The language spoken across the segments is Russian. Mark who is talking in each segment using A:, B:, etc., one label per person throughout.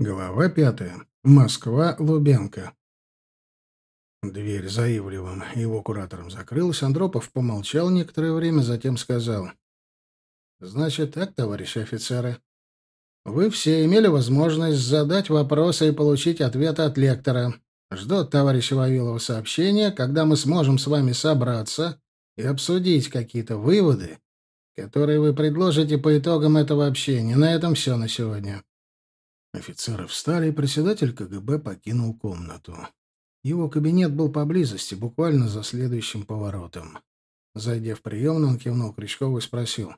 A: Глава пятая. Москва, Лубенко. Дверь за Ивлевым и его куратором закрылась. Андропов помолчал некоторое время, затем сказал. «Значит так, товарищи офицеры. Вы все имели возможность задать вопросы и получить ответы от лектора. Ждет товарища Вавилова сообщения, когда мы сможем с вами собраться и обсудить какие-то выводы, которые вы предложите по итогам этого общения. На этом все на сегодня». Офицеры встали, и председатель КГБ покинул комнату. Его кабинет был поблизости, буквально за следующим поворотом. Зайдя в приемную, он кивнул Крючкову и спросил.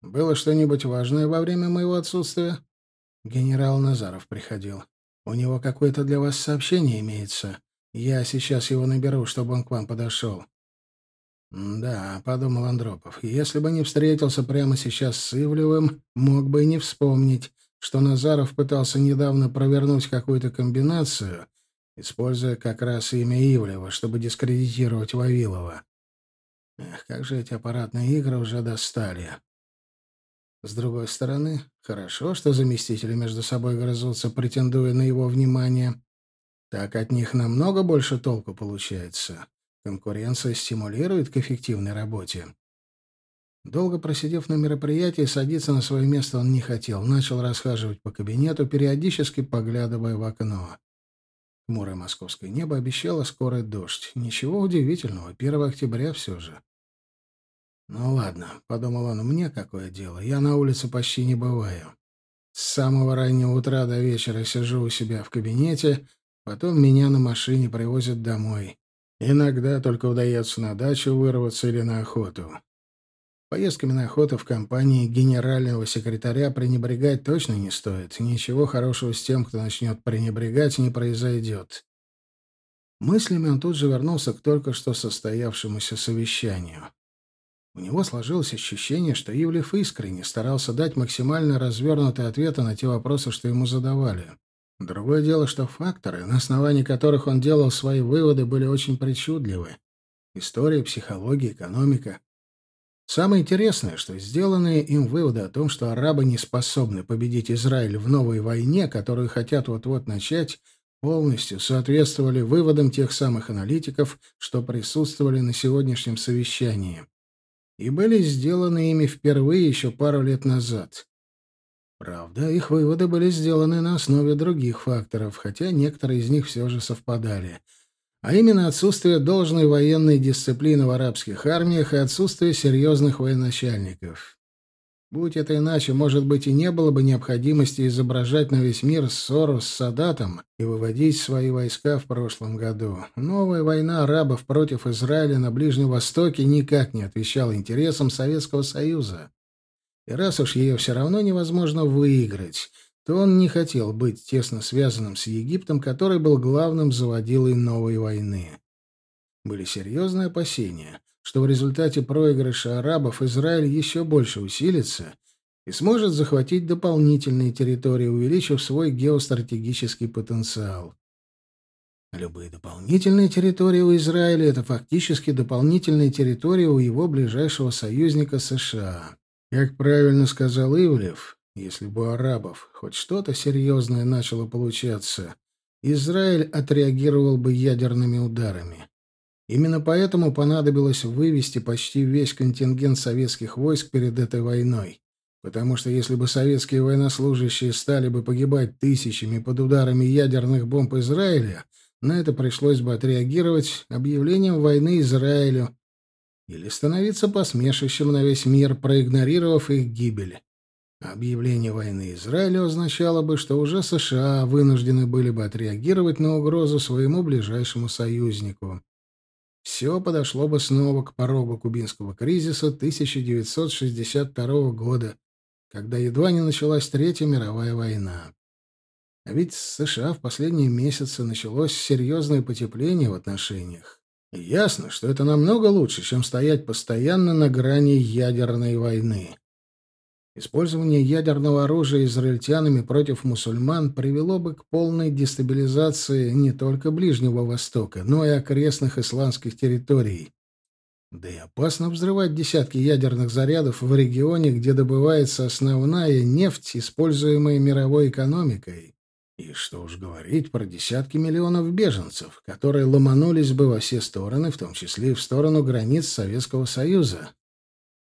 A: «Было что-нибудь важное во время моего отсутствия?» «Генерал Назаров приходил. У него какое-то для вас сообщение имеется. Я сейчас его наберу, чтобы он к вам подошел». «Да», — подумал Андропов, — «если бы не встретился прямо сейчас с Ивлевым, мог бы и не вспомнить, что Назаров пытался недавно провернуть какую-то комбинацию, используя как раз имя Ивлева, чтобы дискредитировать Вавилова. Эх, как же эти аппаратные игры уже достали. С другой стороны, хорошо, что заместители между собой грызутся, претендуя на его внимание. Так от них намного больше толку получается. Конкуренция стимулирует к эффективной работе. Долго просидев на мероприятии, садиться на свое место он не хотел. Начал расхаживать по кабинету, периодически поглядывая в окно. Хмурое московское небо обещало скорый дождь. Ничего удивительного, 1 октября все же. «Ну ладно», — подумал он, — «мне какое дело? Я на улице почти не бываю. С самого раннего утра до вечера сижу у себя в кабинете, потом меня на машине привозят домой. Иногда только удается на дачу вырваться или на охоту. Поездками на охоту в компании генерального секретаря пренебрегать точно не стоит. Ничего хорошего с тем, кто начнет пренебрегать, не произойдет. Мыслями он тут же вернулся к только что состоявшемуся совещанию. У него сложилось ощущение, что Ивлев искренне старался дать максимально развернутые ответы на те вопросы, что ему задавали. Другое дело, что факторы, на основании которых он делал свои выводы, были очень причудливы. История, психология, экономика. Самое интересное, что сделанные им выводы о том, что арабы не способны победить Израиль в новой войне, которую хотят вот-вот начать, полностью соответствовали выводам тех самых аналитиков, что присутствовали на сегодняшнем совещании, и были сделаны ими впервые еще пару лет назад. Правда, их выводы были сделаны на основе других факторов, хотя некоторые из них все же совпадали — а именно отсутствие должной военной дисциплины в арабских армиях и отсутствие серьезных военачальников. Будь это иначе, может быть, и не было бы необходимости изображать на весь мир ссору с Садатом и выводить свои войска в прошлом году. Новая война арабов против Израиля на Ближнем Востоке никак не отвечала интересам Советского Союза. И раз уж ее все равно невозможно выиграть, то он не хотел быть тесно связанным с Египтом, который был главным заводилой новой войны. Были серьезные опасения, что в результате проигрыша арабов Израиль еще больше усилится и сможет захватить дополнительные территории, увеличив свой геостратегический потенциал. Любые дополнительные территории у Израиля — это фактически дополнительные территории у его ближайшего союзника США. Как правильно сказал Ивлев, если бы у арабов хоть что-то серьезное начало получаться, Израиль отреагировал бы ядерными ударами. Именно поэтому понадобилось вывести почти весь контингент советских войск перед этой войной. Потому что если бы советские военнослужащие стали бы погибать тысячами под ударами ядерных бомб Израиля, на это пришлось бы отреагировать объявлением войны Израилю или становиться посмешищем на весь мир, проигнорировав их гибель. Объявление войны Израилю означало бы, что уже США вынуждены были бы отреагировать на угрозу своему ближайшему союзнику. Все подошло бы снова к порогу кубинского кризиса 1962 года, когда едва не началась Третья мировая война. А ведь с США в последние месяцы началось серьезное потепление в отношениях. Ясно, что это намного лучше, чем стоять постоянно на грани ядерной войны. Использование ядерного оружия израильтянами против мусульман привело бы к полной дестабилизации не только Ближнего Востока, но и окрестных исландских территорий. Да и опасно взрывать десятки ядерных зарядов в регионе, где добывается основная нефть, используемая мировой экономикой. И что уж говорить про десятки миллионов беженцев, которые ломанулись бы во все стороны, в том числе и в сторону границ Советского Союза.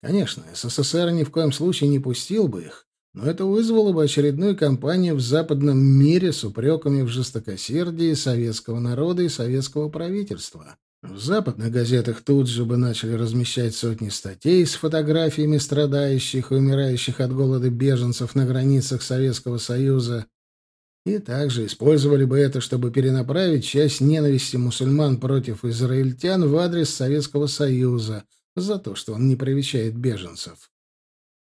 A: Конечно, СССР ни в коем случае не пустил бы их, но это вызвало бы очередную кампанию в западном мире с упреками в жестокосердии советского народа и советского правительства. В западных газетах тут же бы начали размещать сотни статей с фотографиями страдающих и умирающих от голода беженцев на границах Советского Союза, и также использовали бы это, чтобы перенаправить часть ненависти мусульман против израильтян в адрес Советского Союза за то, что он не привечает беженцев.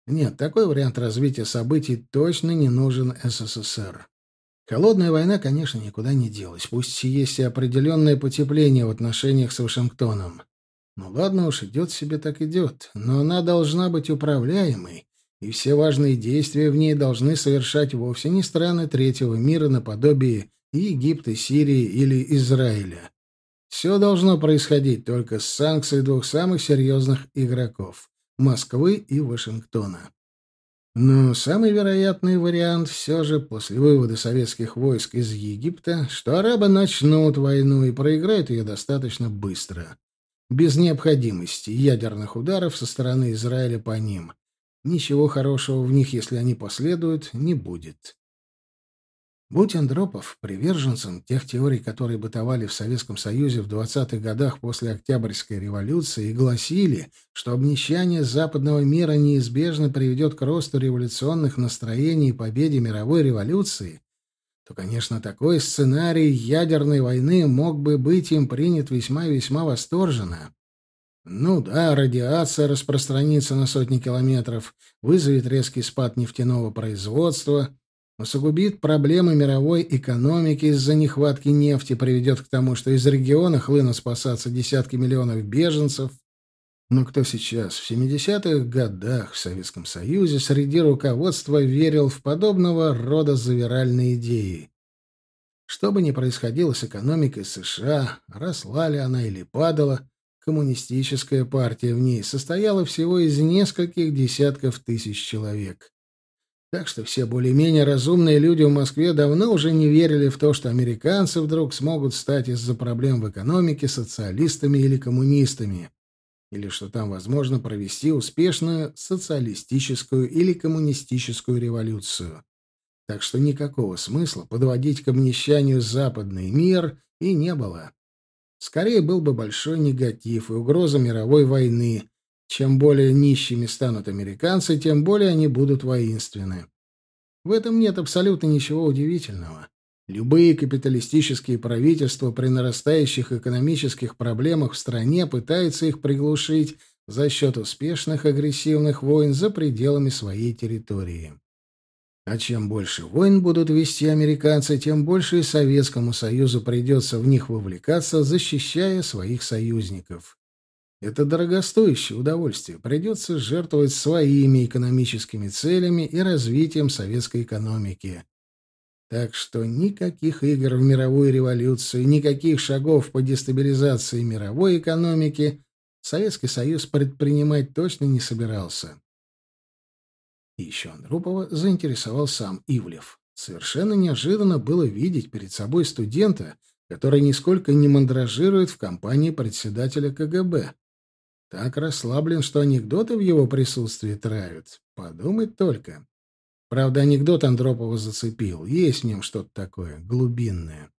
A: Нет, такой вариант развития событий точно не нужен СССР. Холодная война, конечно, никуда не делась, пусть есть и определенное потепление в отношениях с Вашингтоном. Ну ладно уж, идет себе так идет, но она должна быть управляемой, и все важные действия в ней должны совершать вовсе не страны третьего мира наподобие Египта, Сирии или Израиля. Все должно происходить только с санкцией двух самых серьезных игроков — Москвы и Вашингтона. Но самый вероятный вариант все же после вывода советских войск из Египта, что арабы начнут войну и проиграют ее достаточно быстро, без необходимости ядерных ударов со стороны Израиля по ним. Ничего хорошего в них, если они последуют, не будет. Будь Андропов приверженцем тех теорий, которые бытовали в Советском Союзе в 20-х годах после Октябрьской революции и гласили, что обнищание западного мира неизбежно приведет к росту революционных настроений и победе мировой революции, то, конечно, такой сценарий ядерной войны мог бы быть им принят весьма-весьма восторженно. Ну да, радиация распространится на сотни километров, вызовет резкий спад нефтяного производства, усугубит проблемы мировой экономики из-за нехватки нефти, приведет к тому, что из региона хлынут спасаться десятки миллионов беженцев. Но кто сейчас, в 70-х годах в Советском Союзе, среди руководства верил в подобного рода завиральные идеи? Что бы ни происходило с экономикой США, росла ли она или падала, Коммунистическая партия в ней состояла всего из нескольких десятков тысяч человек. Так что все более-менее разумные люди в Москве давно уже не верили в то, что американцы вдруг смогут стать из-за проблем в экономике социалистами или коммунистами, или что там возможно провести успешную социалистическую или коммунистическую революцию. Так что никакого смысла подводить к обнищанию западный мир и не было. Скорее был бы большой негатив и угроза мировой войны. Чем более нищими станут американцы, тем более они будут воинственны. В этом нет абсолютно ничего удивительного. Любые капиталистические правительства при нарастающих экономических проблемах в стране пытаются их приглушить за счет успешных агрессивных войн за пределами своей территории. А чем больше войн будут вести американцы, тем больше и Советскому Союзу придется в них вовлекаться, защищая своих союзников. Это дорогостоящее удовольствие. Придется жертвовать своими экономическими целями и развитием советской экономики. Так что никаких игр в мировую революцию, никаких шагов по дестабилизации мировой экономики Советский Союз предпринимать точно не собирался. Еще Андропова заинтересовал сам Ивлев. Совершенно неожиданно было видеть перед собой студента, который нисколько не мандражирует в компании председателя КГБ. Так расслаблен, что анекдоты в его присутствии травят. Подумать только. Правда, анекдот Андропова зацепил. Есть в нем что-то такое, глубинное.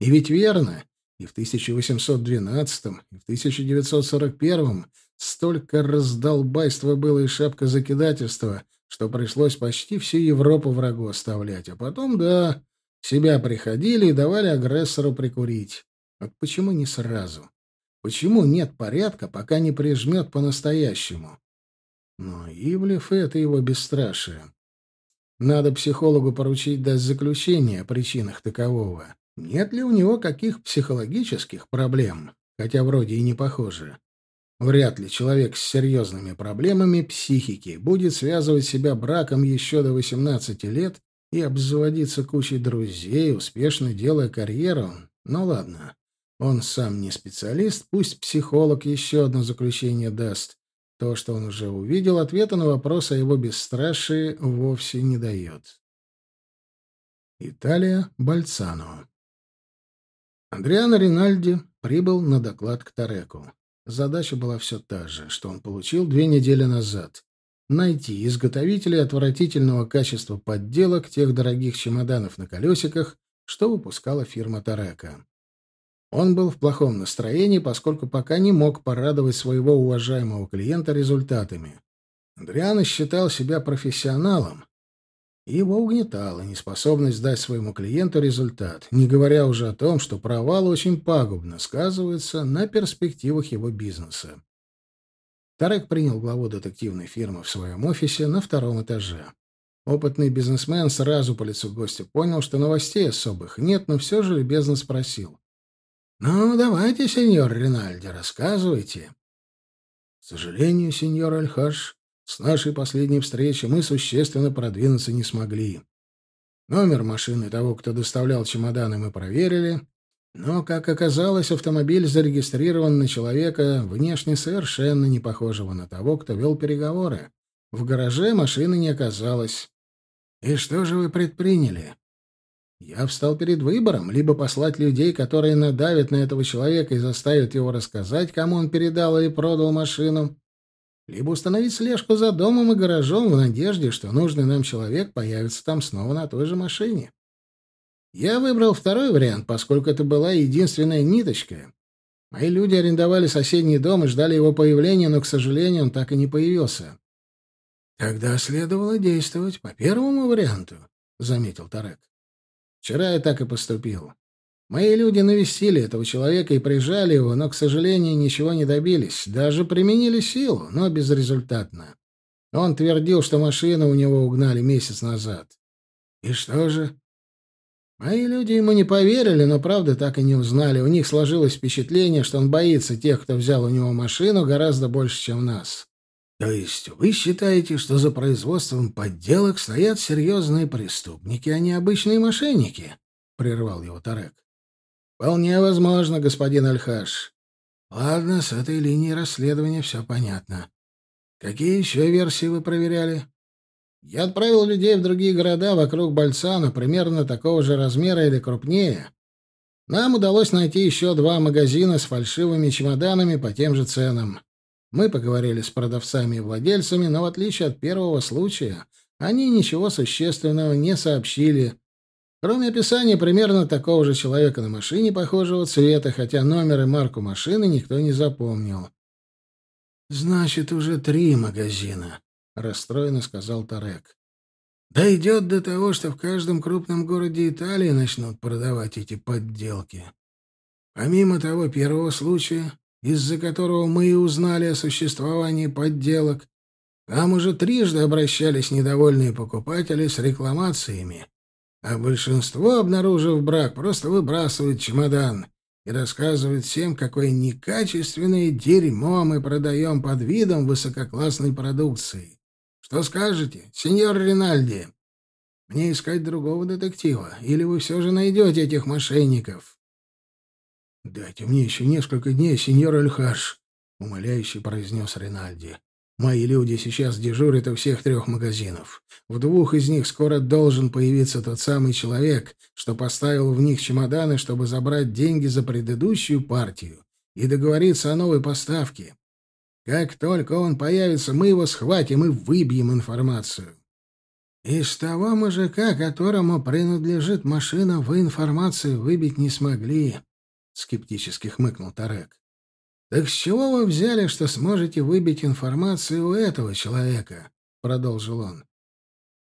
A: И ведь верно. И в 1812, и в 1941 столько раздолбайства было и шапка закидательства — что пришлось почти всю Европу врагу оставлять. А потом, да, себя приходили и давали агрессору прикурить. Вот почему не сразу? Почему нет порядка, пока не прижмет по-настоящему? Но Ивлев — это его бесстрашие. Надо психологу поручить дать заключение о причинах такового. Нет ли у него каких психологических проблем? Хотя вроде и не похоже. Вряд ли человек с серьезными проблемами психики будет связывать себя браком еще до 18 лет и обзаводиться кучей друзей, успешно делая карьеру. Ну ладно, он сам не специалист, пусть психолог еще одно заключение даст. То, что он уже увидел, ответа на вопрос о его бесстрашии вовсе не дает. Италия, Бальцано. Андриано Ринальди прибыл на доклад к Тареку. Задача была все та же, что он получил две недели назад. Найти изготовителей отвратительного качества подделок тех дорогих чемоданов на колесиках, что выпускала фирма Тарека. Он был в плохом настроении, поскольку пока не мог порадовать своего уважаемого клиента результатами. Андриано считал себя профессионалом, его угнетала неспособность дать своему клиенту результат, не говоря уже о том, что провал очень пагубно сказывается на перспективах его бизнеса. Тарек принял главу детективной фирмы в своем офисе на втором этаже. Опытный бизнесмен сразу по лицу гостя понял, что новостей особых нет, но все же любезно спросил. «Ну, давайте, сеньор Ринальди, рассказывайте». «К сожалению, сеньор Альхаш, с нашей последней встречи мы существенно продвинуться не смогли. Номер машины того, кто доставлял чемоданы, мы проверили, но, как оказалось, автомобиль зарегистрирован на человека, внешне совершенно не похожего на того, кто вел переговоры. В гараже машины не оказалось. И что же вы предприняли? Я встал перед выбором, либо послать людей, которые надавят на этого человека и заставят его рассказать, кому он передал или продал машину, либо установить слежку за домом и гаражом в надежде, что нужный нам человек появится там снова на той же машине. Я выбрал второй вариант, поскольку это была единственная ниточка. Мои люди арендовали соседний дом и ждали его появления, но, к сожалению, он так и не появился. «Тогда следовало действовать по первому варианту», — заметил Тарек. «Вчера я так и поступил. Мои люди навестили этого человека и прижали его, но, к сожалению, ничего не добились. Даже применили силу, но безрезультатно. Он твердил, что машину у него угнали месяц назад. И что же? Мои люди ему не поверили, но правда так и не узнали. У них сложилось впечатление, что он боится тех, кто взял у него машину, гораздо больше, чем нас. То есть вы считаете, что за производством подделок стоят серьезные преступники, а не обычные мошенники? Прервал его Тарек. «Вполне возможно, господин Альхаш. Ладно, с этой линии расследования все понятно. Какие еще версии вы проверяли?» «Я отправил людей в другие города вокруг Бальцана, примерно такого же размера или крупнее. Нам удалось найти еще два магазина с фальшивыми чемоданами по тем же ценам. Мы поговорили с продавцами и владельцами, но в отличие от первого случая, они ничего существенного не сообщили, Кроме описания примерно такого же человека на машине похожего цвета, хотя номер и марку машины никто не запомнил. «Значит, уже три магазина», — расстроенно сказал Тарек. «Дойдет до того, что в каждом крупном городе Италии начнут продавать эти подделки. Помимо того первого случая, из-за которого мы и узнали о существовании подделок, там уже трижды обращались недовольные покупатели с рекламациями а большинство, обнаружив брак, просто выбрасывает чемодан и рассказывает всем, какое некачественное дерьмо мы продаем под видом высококлассной продукции. Что скажете, сеньор Ринальди? Мне искать другого детектива, или вы все же найдете этих мошенников? — Дайте мне еще несколько дней, сеньор Эльхаш, — умоляюще произнес Ринальди. Мои люди сейчас дежурят у всех трех магазинов. В двух из них скоро должен появиться тот самый человек, что поставил в них чемоданы, чтобы забрать деньги за предыдущую партию и договориться о новой поставке. Как только он появится, мы его схватим и выбьем информацию. Из того мужика, которому принадлежит машина, вы информацию выбить не смогли, — скептически хмыкнул Тарек. «Так с чего вы взяли, что сможете выбить информацию у этого человека?» — продолжил он.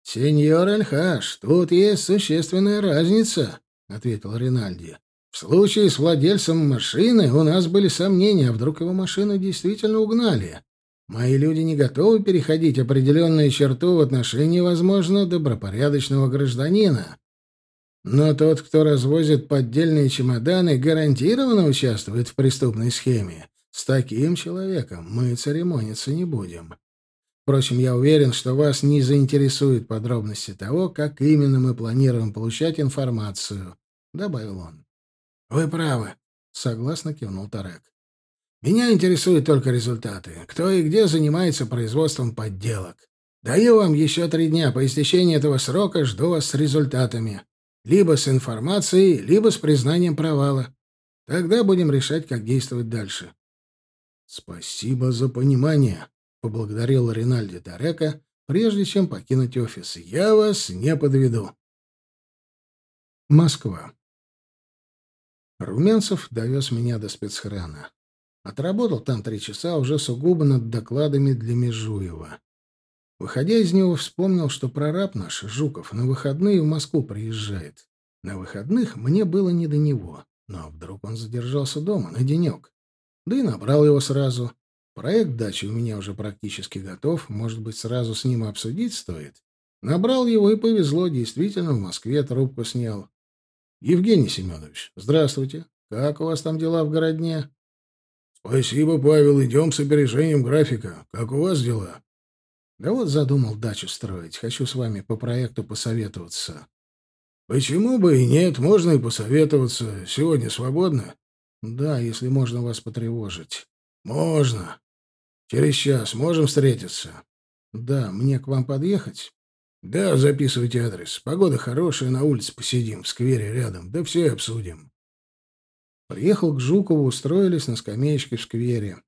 A: «Сеньор Альхаш, тут есть существенная разница», — ответил Ринальди. «В случае с владельцем машины у нас были сомнения, а вдруг его машину действительно угнали. Мои люди не готовы переходить определенную черту в отношении, возможно, добропорядочного гражданина. Но тот, кто развозит поддельные чемоданы, гарантированно участвует в преступной схеме. С таким человеком мы церемониться не будем. Впрочем, я уверен, что вас не заинтересуют подробности того, как именно мы планируем получать информацию, — добавил он. — Вы правы, — согласно кивнул Тарек. — Меня интересуют только результаты. Кто и где занимается производством подделок. Даю вам еще три дня. По истечении этого срока жду вас с результатами. Либо с информацией, либо с признанием провала. Тогда будем решать, как действовать дальше. «Спасибо за понимание», — поблагодарил Ринальди Тарека, прежде чем покинуть офис. «Я вас не подведу». Москва. Румянцев довез меня до спецхрана. Отработал там три часа уже сугубо над докладами для Межуева. Выходя из него, вспомнил, что прораб наш, Жуков, на выходные в Москву приезжает. На выходных мне было не до него, но вдруг он задержался дома на денек. Да и набрал его сразу. Проект дачи у меня уже практически готов, может быть, сразу с ним обсудить стоит. Набрал его и повезло, действительно, в Москве трубку снял. Евгений Семенович, здравствуйте. Как у вас там дела в городне? Спасибо, Павел, идем с опережением графика. Как у вас дела? Да вот задумал дачу строить. Хочу с вами по проекту посоветоваться. Почему бы и нет, можно и посоветоваться. Сегодня свободно? Да, если можно вас потревожить. Можно. Через час можем встретиться? Да, мне к вам подъехать? Да, записывайте адрес. Погода хорошая, на улице посидим, в сквере рядом. Да все обсудим. Приехал к Жукову, устроились на скамеечке в сквере.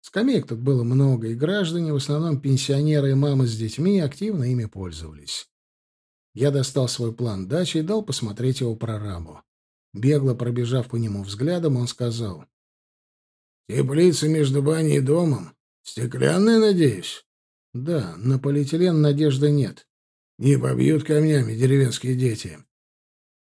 A: Скамеек тут было много, и граждане, в основном пенсионеры и мамы с детьми, активно ими пользовались. Я достал свой план дачи и дал посмотреть его прорабу. Бегло пробежав по нему взглядом, он сказал. «Теплица между баней и домом? Стеклянная, надеюсь?» «Да, на полиэтилен надежды нет». «Не побьют камнями деревенские дети?»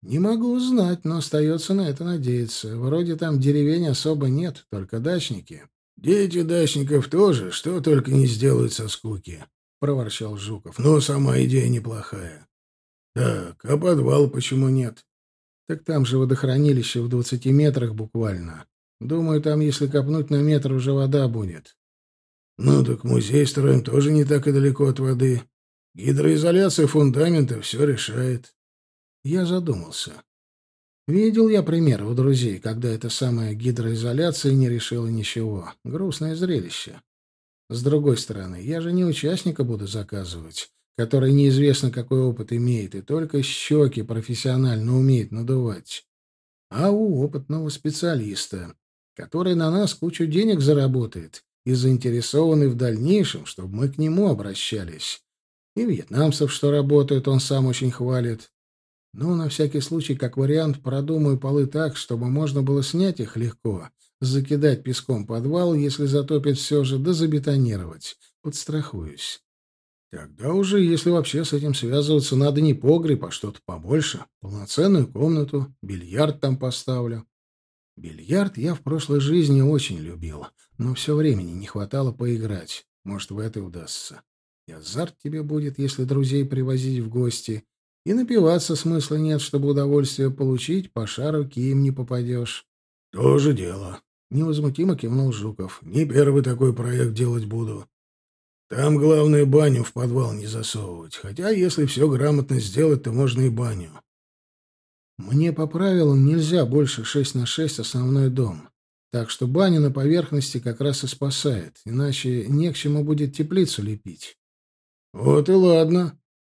A: «Не могу знать, но остается на это надеяться. Вроде там деревень особо нет, только дачники». «Дети дачников тоже, что только не сделают со скуки», — проворчал Жуков. «Но сама идея неплохая». «Так, а подвал почему нет?» «Так там же водохранилище в двадцати метрах буквально. Думаю, там, если копнуть на метр, уже вода будет». «Ну так музей строим тоже не так и далеко от воды. Гидроизоляция фундамента все решает». Я задумался. Видел я примеры у друзей, когда эта самая гидроизоляция не решила ничего. Грустное зрелище. С другой стороны, я же не участника буду заказывать, который неизвестно какой опыт имеет и только щеки профессионально умеет надувать, а у опытного специалиста, который на нас кучу денег заработает и заинтересованный в дальнейшем, чтобы мы к нему обращались. И вьетнамцев, что работают, он сам очень хвалит. Но на всякий случай, как вариант, продумаю полы так, чтобы можно было снять их легко, закидать песком подвал, если затопит все же, да забетонировать. Подстрахуюсь. Тогда уже, если вообще с этим связываться, надо не погреб, а что-то побольше. Полноценную комнату, бильярд там поставлю. Бильярд я в прошлой жизни очень любил, но все времени не хватало поиграть. Может, в это удастся. И азарт тебе будет, если друзей привозить в гости — и напиваться смысла нет, чтобы удовольствие получить, по шару кием не попадешь. — Тоже дело. — невозмутимо кивнул Жуков. — Не первый такой проект делать буду. Там главное баню в подвал не засовывать. Хотя, если все грамотно сделать, то можно и баню. Мне по правилам нельзя больше шесть на шесть основной дом. Так что баня на поверхности как раз и спасает, иначе не к чему будет теплицу лепить. — Вот и ладно,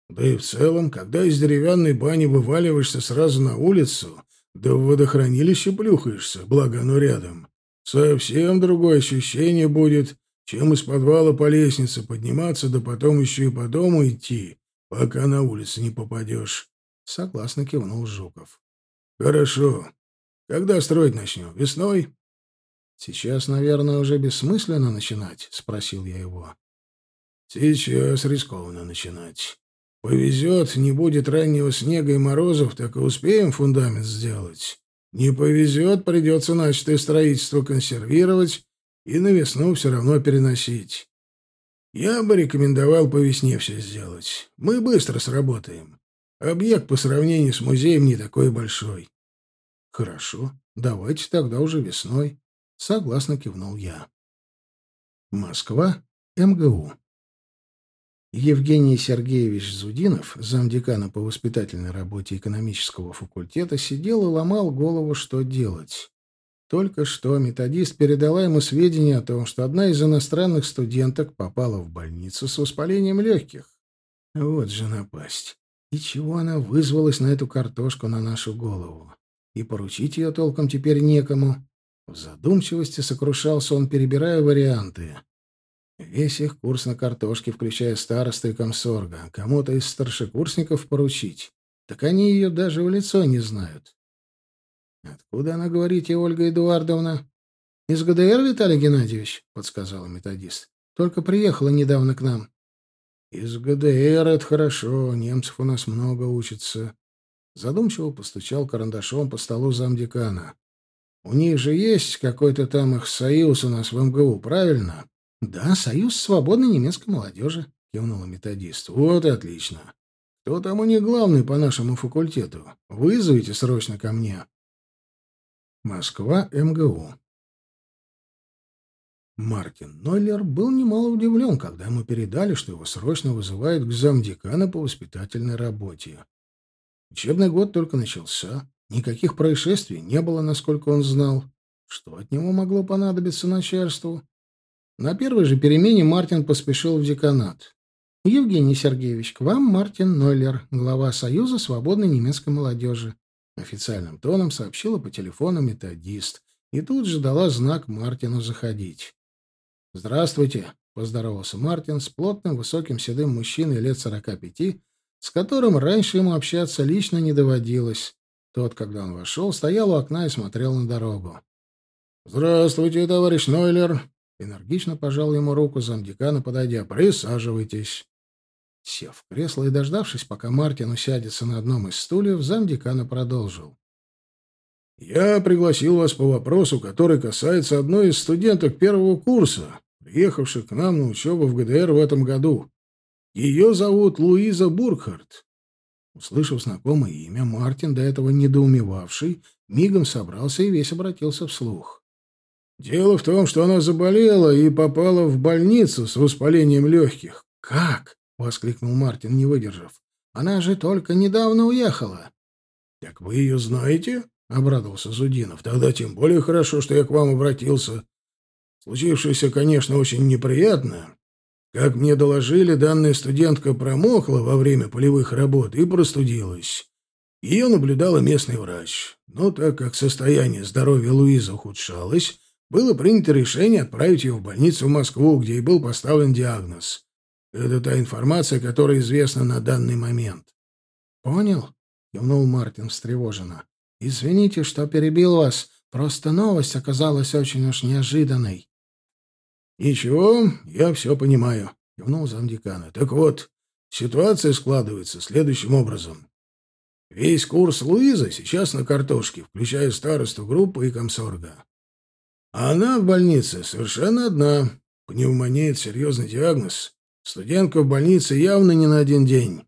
A: да и в целом, когда из деревянной бани вываливаешься сразу на улицу, да в водохранилище плюхаешься, благо оно рядом, совсем другое ощущение будет, чем из подвала по лестнице подниматься, да потом еще и по дому идти, пока на улицу не попадешь. Согласно кивнул Жуков. Хорошо. Когда строить начнем? Весной? Сейчас, наверное, уже бессмысленно начинать, спросил я его. Сейчас рискованно начинать. Повезет, не будет раннего снега и морозов, так и успеем фундамент сделать. Не повезет, придется начатое строительство консервировать и на весну все равно переносить. Я бы рекомендовал по весне все сделать. Мы быстро сработаем. Объект по сравнению с музеем не такой большой. Хорошо, давайте тогда уже весной. Согласно кивнул я. Москва, МГУ. Евгений Сергеевич Зудинов, замдекана по воспитательной работе экономического факультета, сидел и ломал голову, что делать. Только что методист передала ему сведения о том, что одна из иностранных студенток попала в больницу с воспалением легких. Вот же напасть. И чего она вызвалась на эту картошку на нашу голову? И поручить ее толком теперь некому. В задумчивости сокрушался он, перебирая варианты. Весь их курс на картошке, включая староста и комсорга, кому-то из старшекурсников поручить. Так они ее даже в лицо не знают. «Откуда она, говорите, Ольга Эдуардовна?» «Из ГДР, Виталий Геннадьевич?» — подсказал методист. «Только приехала недавно к нам». «Из ГДР это хорошо, немцев у нас много учится». Задумчиво постучал карандашом по столу замдекана. «У них же есть какой-то там их союз у нас в МГУ, правильно?» «Да, союз свободной немецкой молодежи», — кивнула методист. «Вот и отлично. Кто там у них главный по нашему факультету? Вызовите срочно ко мне». Москва, МГУ. Мартин Нойлер был немало удивлен, когда ему передали, что его срочно вызывают к замдекана по воспитательной работе. Учебный год только начался, никаких происшествий не было, насколько он знал. Что от него могло понадобиться начальству? На первой же перемене Мартин поспешил в деканат. «Евгений Сергеевич, к вам Мартин Нойлер, глава Союза свободной немецкой молодежи», официальным тоном сообщила по телефону методист и тут же дала знак Мартину заходить. «Здравствуйте», — поздоровался Мартин с плотным, высоким, седым мужчиной лет сорока пяти, с которым раньше ему общаться лично не доводилось. Тот, когда он вошел, стоял у окна и смотрел на дорогу. «Здравствуйте, товарищ Нойлер», — энергично пожал ему руку замдекана, подойдя. «Присаживайтесь». Сев в кресло и дождавшись, пока Мартин усядется на одном из стульев, замдекана продолжил. Я пригласил вас по вопросу, который касается одной из студенток первого курса, приехавших к нам на учебу в ГДР в этом году. Ее зовут Луиза Буркхарт. Услышав знакомое имя, Мартин, до этого недоумевавший, мигом собрался и весь обратился вслух. Дело в том, что она заболела и попала в больницу с воспалением легких. «Как?» — воскликнул Мартин, не выдержав. «Она же только недавно уехала». «Так вы ее знаете?» — обрадовался Зудинов. — Тогда тем более хорошо, что я к вам обратился. Случившееся, конечно, очень неприятно. Как мне доложили, данная студентка промокла во время полевых работ и простудилась. Ее наблюдала местный врач. Но так как состояние здоровья Луизы ухудшалось, было принято решение отправить ее в больницу в Москву, где и был поставлен диагноз. Это та информация, которая известна на данный момент. — Понял? — кивнул Мартин встревоженно. «Извините, что перебил вас. Просто новость оказалась очень уж неожиданной». «Ничего, я все понимаю», — кивнул замдекана. «Так вот, ситуация складывается следующим образом. Весь курс Луизы сейчас на картошке, включая старосту группы и комсорга. Она в больнице совершенно одна. Пневмония — серьезный диагноз. Студентка в больнице явно не на один день.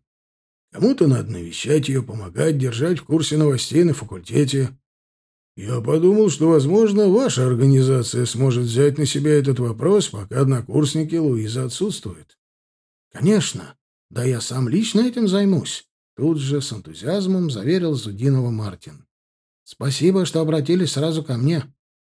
A: Кому-то надо навещать ее, помогать, держать в курсе новостей на факультете. Я подумал, что, возможно, ваша организация сможет взять на себя этот вопрос, пока однокурсники Луиза отсутствуют. Конечно. Да я сам лично этим займусь. Тут же с энтузиазмом заверил Зудинова Мартин. Спасибо, что обратились сразу ко мне.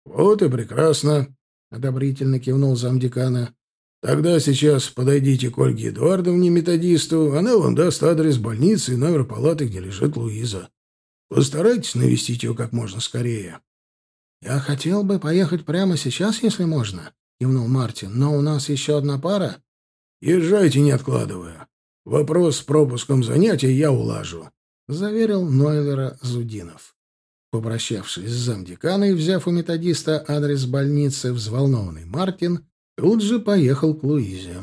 A: Вот и прекрасно, одобрительно кивнул замдекана. Тогда сейчас подойдите к Ольге Эдуардовне, методисту, она вам даст адрес больницы и номер палаты, где лежит Луиза. Постарайтесь навестить ее как можно скорее. — Я хотел бы поехать прямо сейчас, если можно, — кивнул Мартин, — но у нас еще одна пара. — Езжайте, не откладывая. Вопрос с пропуском занятий я улажу, — заверил Нойлера Зудинов. Попрощавшись с замдекана и взяв у методиста адрес больницы, взволнованный Мартин Тут же поехал к Луизе.